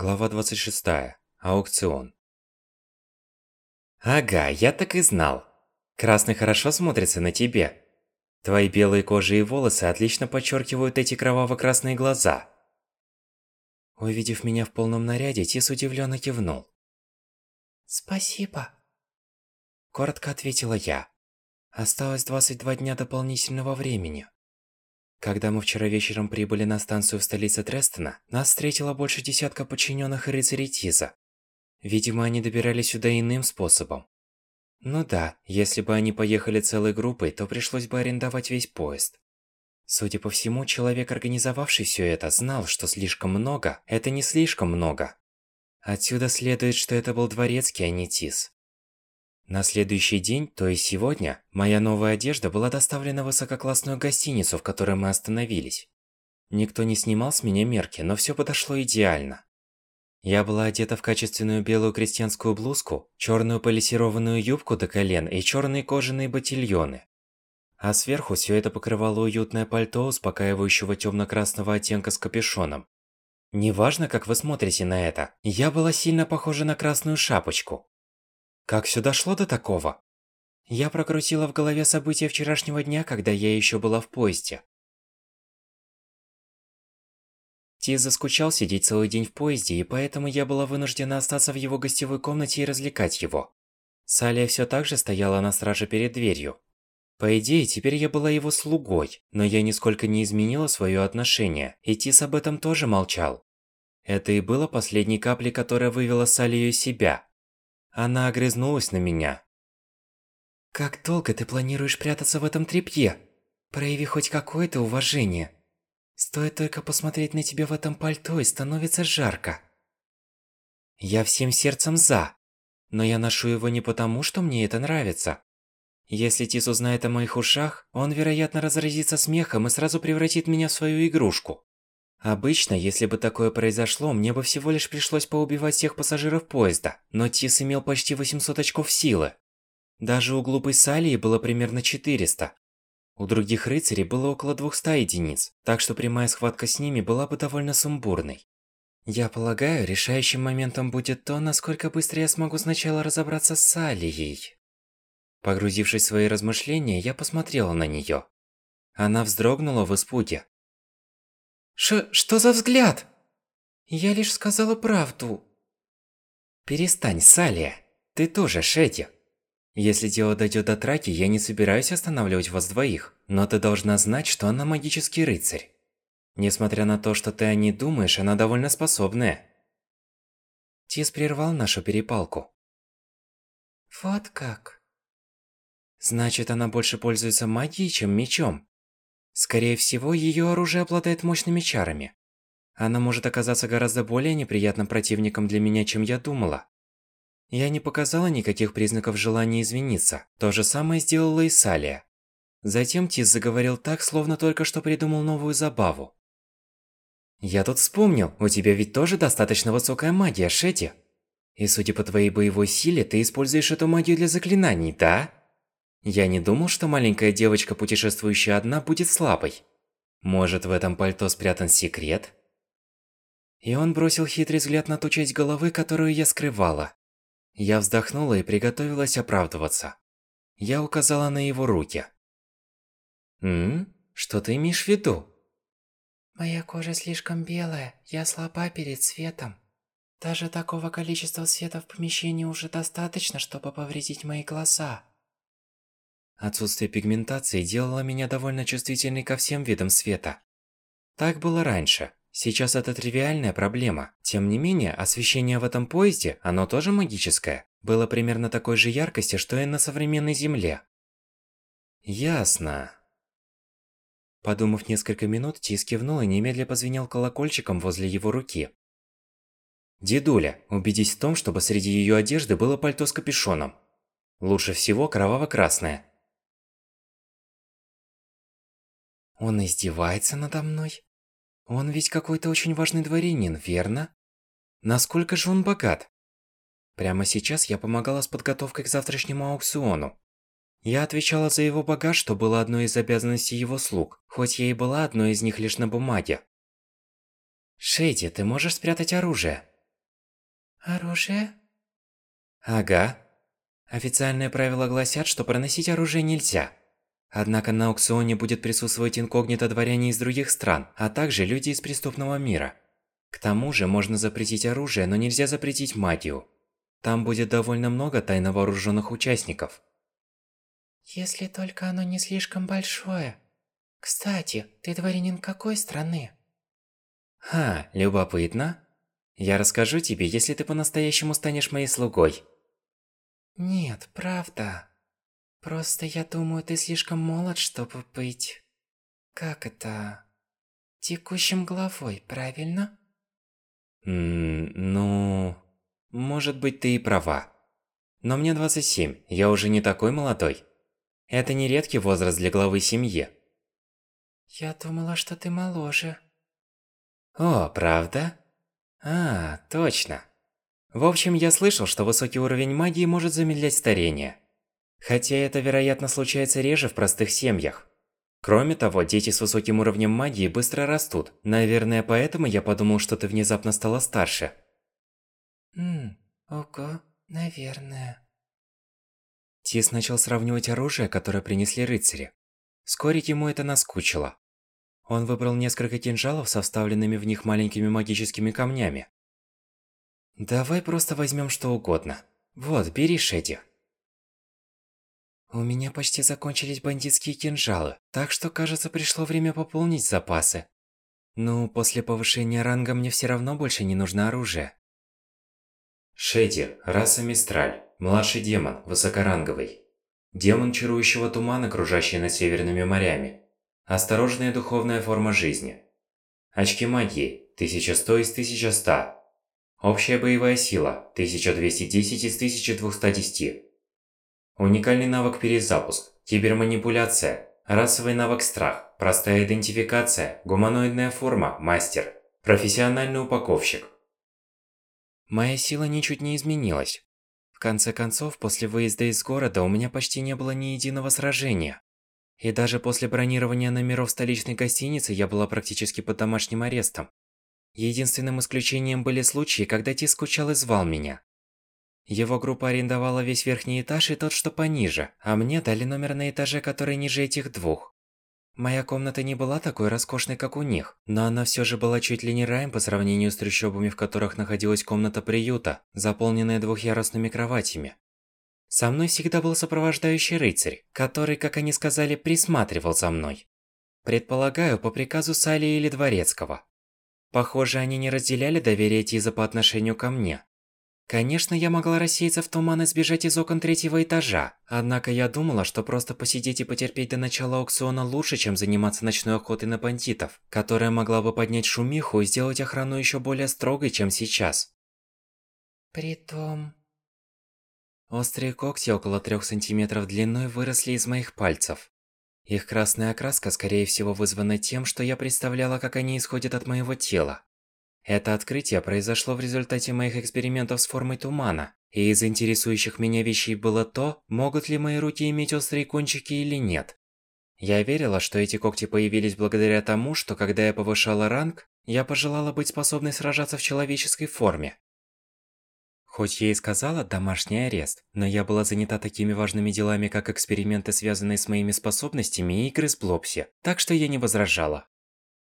Глава 26. Аукцион. Ага, я так и знал. Красный хорошо смотрится на тебе. Твои белые кожи и волосы отлично подчеркивают эти кроваво-красные глаза. Увидев меня в полном наряде, Тис удивленно кивнул. Спасибо. Коротко ответила я. Осталось 22 дня дополнительного времени. Когда мы вчера вечером прибыли на станцию в столице Трестона, нас встретило больше десятка подчиненных рыцарей Тиза. Видимо, они добирались сюда иным способом. Ну да, если бы они поехали целой группой, то пришлось бы арендовать весь поезд. Судя по всему, человек, организовавший все это, знал, что слишком много – это не слишком много. Отсюда следует, что это был дворецкий, а не Тиз. На следующий день, то есть сегодня, моя новая одежда была доставлена в высококлассную гостиницу, в которой мы остановились. Никто не снимал с меня мерки, но все подошло идеально. Я была одета в качественную белую крестьянскую блузку, черную полисированную юбку до колен и черные кожаные ботильоны. А сверху все это покрывало уютное пальто успокаивающего темно-красного оттенка с капюшоном. Неважно, как вы смотрите на это, я была сильно похожа на красную шапочку. Как все дошло до такого? Я прокрутила в голове события вчерашнего дня, когда я еще была в поезде. Тиз заскучал сидеть целый день в поезде, и поэтому я была вынуждена остаться в его гостевой комнате и развлекать его. Салия все так же стояла на страже перед дверью. По идее, теперь я была его слугой, но я нисколько не изменила свое отношение, и Тис об этом тоже молчал. Это и было последней каплей, которая вывела Салию из себя. Она огрызнулась на меня. «Как долго ты планируешь прятаться в этом тряпье? Прояви хоть какое-то уважение. Стоит только посмотреть на тебя в этом пальто и становится жарко». Я всем сердцем за, но я ношу его не потому, что мне это нравится. Если Тис узнает о моих ушах, он, вероятно, разразится смехом и сразу превратит меня в свою игрушку. Обычно, если бы такое произошло, мне бы всего лишь пришлось поубивать всех пассажиров поезда, но Тис имел почти 800 очков силы. Даже у глупой Салии было примерно 400. У других рыцарей было около 200 единиц, так что прямая схватка с ними была бы довольно сумбурной. Я полагаю, решающим моментом будет то, насколько быстро я смогу сначала разобраться с Салией. Погрузившись в свои размышления, я посмотрела на неё. Она вздрогнула в испуге, Ш... что за взгляд? Я лишь сказала правду. Перестань, Салия. Ты тоже Шеди. Если дело дойдет до траки, я не собираюсь останавливать вас двоих, но ты должна знать, что она магический рыцарь. Несмотря на то, что ты о ней думаешь, она довольно способная. Тис прервал нашу перепалку. Вот как. Значит, она больше пользуется магией, чем мечом. Скорее всего, ее оружие обладает мощными чарами. Она может оказаться гораздо более неприятным противником для меня, чем я думала. Я не показала никаких признаков желания извиниться. То же самое сделала и Салия. Затем Тис заговорил так, словно только что придумал новую забаву. «Я тут вспомнил, у тебя ведь тоже достаточно высокая магия, Шети. И судя по твоей боевой силе, ты используешь эту магию для заклинаний, да?» Я не думал, что маленькая девочка, путешествующая одна, будет слабой. Может, в этом пальто спрятан секрет? И он бросил хитрый взгляд на ту часть головы, которую я скрывала. Я вздохнула и приготовилась оправдываться. Я указала на его руки. «М? Что ты имеешь в виду?» «Моя кожа слишком белая, я слаба перед светом. Даже такого количества света в помещении уже достаточно, чтобы повредить мои глаза». Отсутствие пигментации делало меня довольно чувствительной ко всем видам света. Так было раньше. Сейчас это тривиальная проблема. Тем не менее, освещение в этом поезде, оно тоже магическое, было примерно такой же яркости, что и на современной Земле. Ясно. Подумав несколько минут, Тис кивнул и немедля позвенел колокольчиком возле его руки. «Дедуля, убедись в том, чтобы среди ее одежды было пальто с капюшоном. Лучше всего кроваво-красное. Он издевается надо мной? Он ведь какой-то очень важный дворянин, верно? Насколько же он богат? Прямо сейчас я помогала с подготовкой к завтрашнему аукциону. Я отвечала за его багаж, что было одной из обязанностей его слуг, хоть я и была одной из них лишь на бумаге. «Шейди, ты можешь спрятать оружие?» Оружие? Ага. Официальные правила гласят, что проносить оружие нельзя. Однако на аукционе будет присутствовать инкогнито дворяне из других стран, а также люди из преступного мира. К тому же можно запретить оружие, но нельзя запретить магию. Там будет довольно много тайно вооруженных участников. Если только оно не слишком большое. Кстати, ты дворянин какой страны? Ха, любопытно. Я расскажу тебе, если ты по-настоящему станешь моей слугой. Нет, правда. Просто я думаю, ты слишком молод, чтобы быть... Как это... Текущим главой, правильно? Ммм, ну... Может быть, ты и права. Но мне 27, я уже не такой молодой. Это не редкий возраст для главы семьи. Я думала, что ты моложе. О, правда? А, точно. В общем, я слышал, что высокий уровень магии может замедлять старение. Хотя это, вероятно, случается реже в простых семьях. Кроме того, дети с высоким уровнем магии быстро растут. Наверное, поэтому я подумал, что ты внезапно стала старше. Ммм, ого, наверное. Тис начал сравнивать оружие, которое принесли рыцари. Вскоре ему это наскучило. Он выбрал несколько кинжалов со вставленными в них маленькими магическими камнями. Давай просто возьмем что угодно. Вот, бери Шеди. У меня почти закончились бандитские кинжалы, так что, кажется, пришло время пополнить запасы. Ну, после повышения ранга мне все равно больше не нужно оружие. Шеди, раса Мистраль, младший демон, высокоранговый. Демон чарующего тумана, кружащий над северными морями. Осторожная духовная форма жизни. Очки магии, 1100 из 1100. Общая боевая сила, 1210 из 1210. Уникальный навык перезапуск, киберманипуляция, расовый навык страх, простая идентификация, гуманоидная форма, мастер, профессиональный упаковщик. Моя сила ничуть не изменилась. В конце концов, после выезда из города у меня почти не было ни единого сражения. И даже после бронирования номеров столичной гостиницы я была практически под домашним арестом. Единственным исключением были случаи, когда Ти скучал и звал меня. Его группа арендовала весь верхний этаж и тот, что пониже, а мне дали номер на этаже, который ниже этих двух. Моя комната не была такой роскошной, как у них, но она все же была чуть ли не раем по сравнению с трущобами, в которых находилась комната приюта, заполненная двухъярусными кроватями. Со мной всегда был сопровождающий рыцарь, который, как они сказали, присматривал за мной. Предполагаю, по приказу Сали или Дворецкого. Похоже, они не разделяли доверие Тиза по отношению ко мне. Конечно, я могла рассеяться в туман и сбежать из окон третьего этажа. Однако я думала, что просто посидеть и потерпеть до начала аукциона лучше, чем заниматься ночной охотой на бандитов, которая могла бы поднять шумиху и сделать охрану еще более строгой, чем сейчас. Притом... Острые когти около трех сантиметров длиной выросли из моих пальцев. Их красная окраска, скорее всего, вызвана тем, что я представляла, как они исходят от моего тела. Это открытие произошло в результате моих экспериментов с формой тумана, и из интересующих меня вещей было то, могут ли мои руки иметь острые кончики или нет. Я верила, что эти когти появились благодаря тому, что когда я повышала ранг, я пожелала быть способной сражаться в человеческой форме. Хоть я и сказала «домашний арест», но я была занята такими важными делами, как эксперименты, связанные с моими способностями и игры с Блопси, так что я не возражала.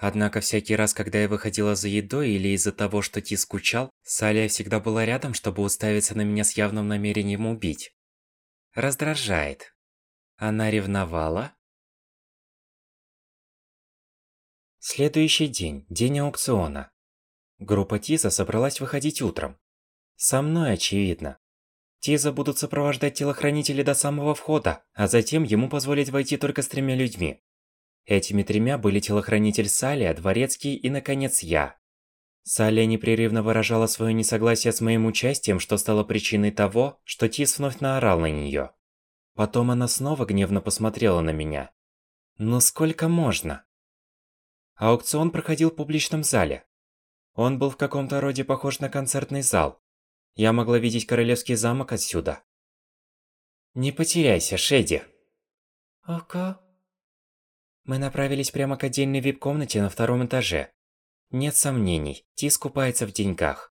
Однако всякий раз, когда я выходила за едой или из-за того, что Ти скучал, Салия всегда была рядом, чтобы уставиться на меня с явным намерением убить. Раздражает. Она ревновала? Следующий день, день аукциона. Группа Тиза собралась выходить утром. Со мной, очевидно. Тиза будут сопровождать телохранители до самого входа, а затем ему позволить войти только с тремя людьми. Этими тремя были телохранитель Салия, Дворецкий и, наконец, я. Салия непрерывно выражала свое несогласие с моим участием, что стало причиной того, что Тис вновь наорал на нее. Потом она снова гневно посмотрела на меня. Ну сколько можно? Аукцион проходил в публичном зале. Он был в каком-то роде похож на концертный зал. Я могла видеть королевский замок отсюда. Не потеряйся, Шеди. Ого. Мы направились прямо к отдельной вип-комнате на втором этаже. Нет сомнений, Ти скупается в деньгах.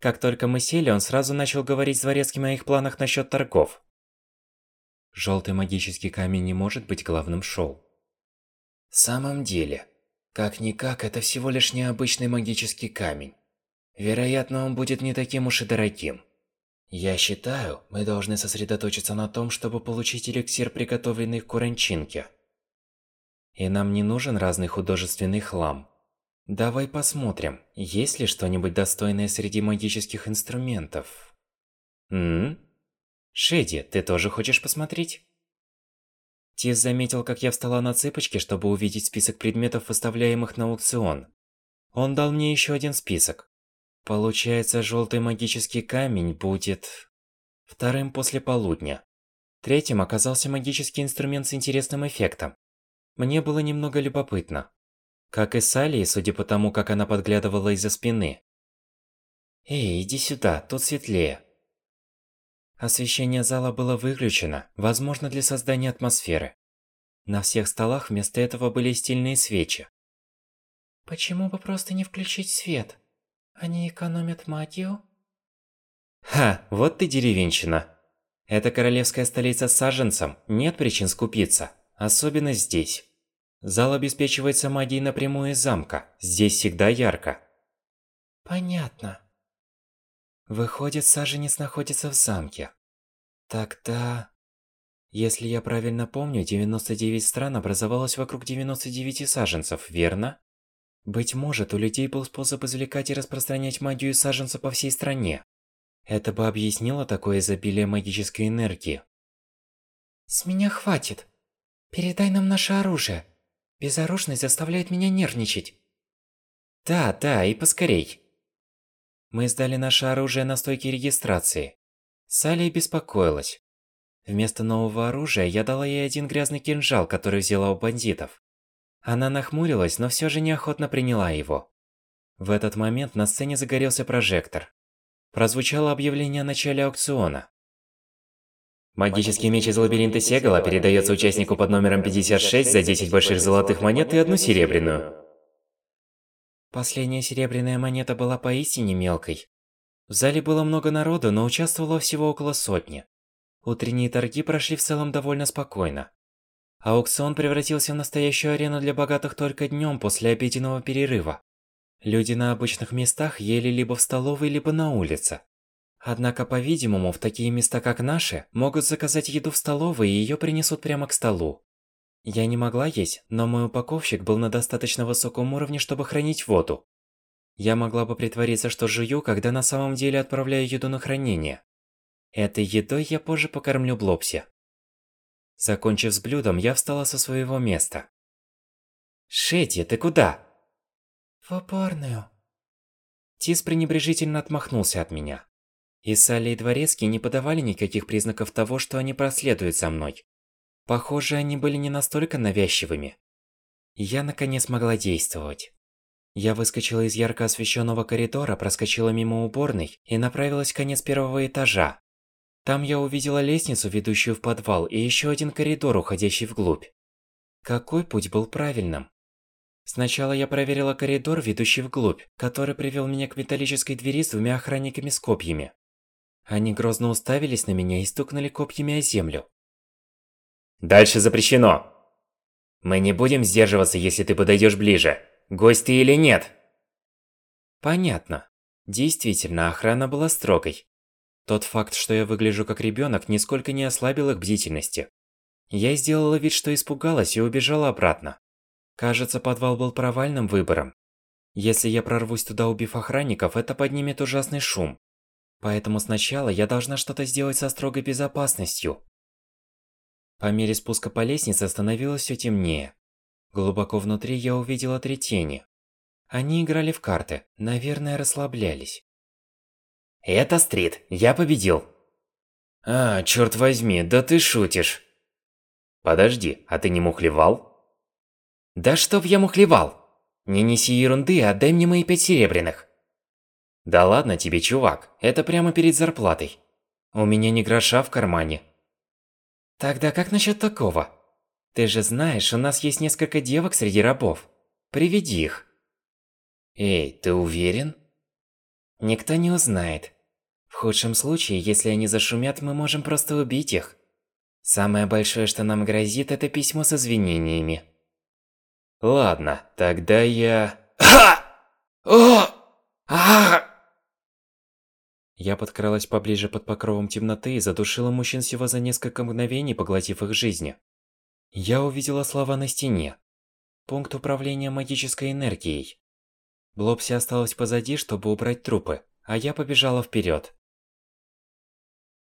Как только мы сели, он сразу начал говорить с дворецким о их планах насчет торгов. Желтый магический камень не может быть главным шоу. В самом деле, как-никак, это всего лишь необычный магический камень. Вероятно, он будет не таким уж и дорогим. Я считаю, мы должны сосредоточиться на том, чтобы получить эликсир, приготовленный в Куранчинке. И нам не нужен разный художественный хлам. Давай посмотрим, есть ли что-нибудь достойное среди магических инструментов. М? Шеди, ты тоже хочешь посмотреть? Тис заметил, как я встала на цыпочки, чтобы увидеть список предметов, выставляемых на аукцион. Он дал мне еще один список. Получается, желтый магический камень будет... Вторым после полудня. Третьим оказался магический инструмент с интересным эффектом. Мне было немного любопытно. Как и Салли, судя по тому, как она подглядывала из-за спины. «Эй, иди сюда, тут светлее». Освещение зала было выключено, возможно, для создания атмосферы. На всех столах вместо этого были стильные свечи. «Почему бы просто не включить свет?» Они экономят магию? Ха, вот ты деревенщина. Это королевская столица с саженцем, нет причин скупиться. Особенно здесь. Зал обеспечивается магией напрямую из замка. Здесь всегда ярко. Понятно. Выходит, саженец находится в замке. Тогда... Если я правильно помню, 99 стран образовалось вокруг 99 саженцев, верно? Быть может, у людей был способ извлекать и распространять магию саженца по всей стране. Это бы объяснило такое изобилие магической энергии. С меня хватит. Передай нам наше оружие. Безоружность заставляет меня нервничать. Да, да, и поскорей. Мы сдали наше оружие на стойке регистрации. Салли беспокоилась. Вместо нового оружия я дала ей один грязный кинжал, который взяла у бандитов. Она нахмурилась, но все же неохотно приняла его. В этот момент на сцене загорелся прожектор. Прозвучало объявление о начале аукциона. Магический меч из лабиринта Сегала передается участнику под номером 56 за 10 больших золотых монет и одну серебряную. Последняя серебряная монета была поистине мелкой. В зале было много народу, но участвовало всего около сотни. Утренние торги прошли в целом довольно спокойно. Аукцион превратился в настоящую арену для богатых только днем после обеденного перерыва. Люди на обычных местах ели либо в столовой, либо на улице. Однако, по-видимому, в такие места, как наши, могут заказать еду в столовой и ее принесут прямо к столу. Я не могла есть, но мой упаковщик был на достаточно высоком уровне, чтобы хранить воду. Я могла бы притвориться, что жую, когда на самом деле отправляю еду на хранение. Этой едой я позже покормлю Блопси. Закончив с блюдом, я встала со своего места. «Шетти, ты куда?» «В опорную». Тис пренебрежительно отмахнулся от меня. И Салли и Дворецкий не подавали никаких признаков того, что они проследуют за мной. Похоже, они были не настолько навязчивыми. Я наконец могла действовать. Я выскочила из ярко освещенного коридора, проскочила мимо уборной и направилась в конец первого этажа. Там я увидела лестницу, ведущую в подвал, и еще один коридор, уходящий вглубь. Какой путь был правильным? Сначала я проверила коридор, ведущий вглубь, который привел меня к металлической двери с двумя охранниками с копьями. Они грозно уставились на меня и стукнули копьями о землю. Дальше запрещено. Мы не будем сдерживаться, если ты подойдешь ближе. Гость ты или нет? Понятно. Действительно, охрана была строгой. Тот факт, что я выгляжу как ребенок, нисколько не ослабил их бдительности. Я сделала вид, что испугалась и убежала обратно. Кажется, подвал был провальным выбором. Если я прорвусь туда, убив охранников, это поднимет ужасный шум. Поэтому сначала я должна что-то сделать со строгой безопасностью. По мере спуска по лестнице становилось все темнее. Глубоко внутри я увидела три тени. Они играли в карты, наверное, расслаблялись. Это стрит. Я победил. А, черт возьми, да ты шутишь. Подожди, а ты не мухлевал? Да чтоб я мухлевал! Не неси ерунды, отдай мне мои пять серебряных. Да ладно тебе, чувак, это прямо перед зарплатой. У меня ни гроша в кармане. Тогда как насчет такого? Ты же знаешь, у нас есть несколько девок среди рабов. Приведи их. Эй, ты уверен? Никто не узнает. В худшем случае, если они зашумят, мы можем просто убить их. Самое большое, что нам грозит, это письмо с извинениями. Ладно, тогда я... Ха! О! А! Я подкралась поближе под покровом темноты и задушила мужчин всего за несколько мгновений, поглотив их жизни. Я увидела слова на стене. Пункт управления магической энергией. Блопси осталась позади, чтобы убрать трупы, а я побежала вперед.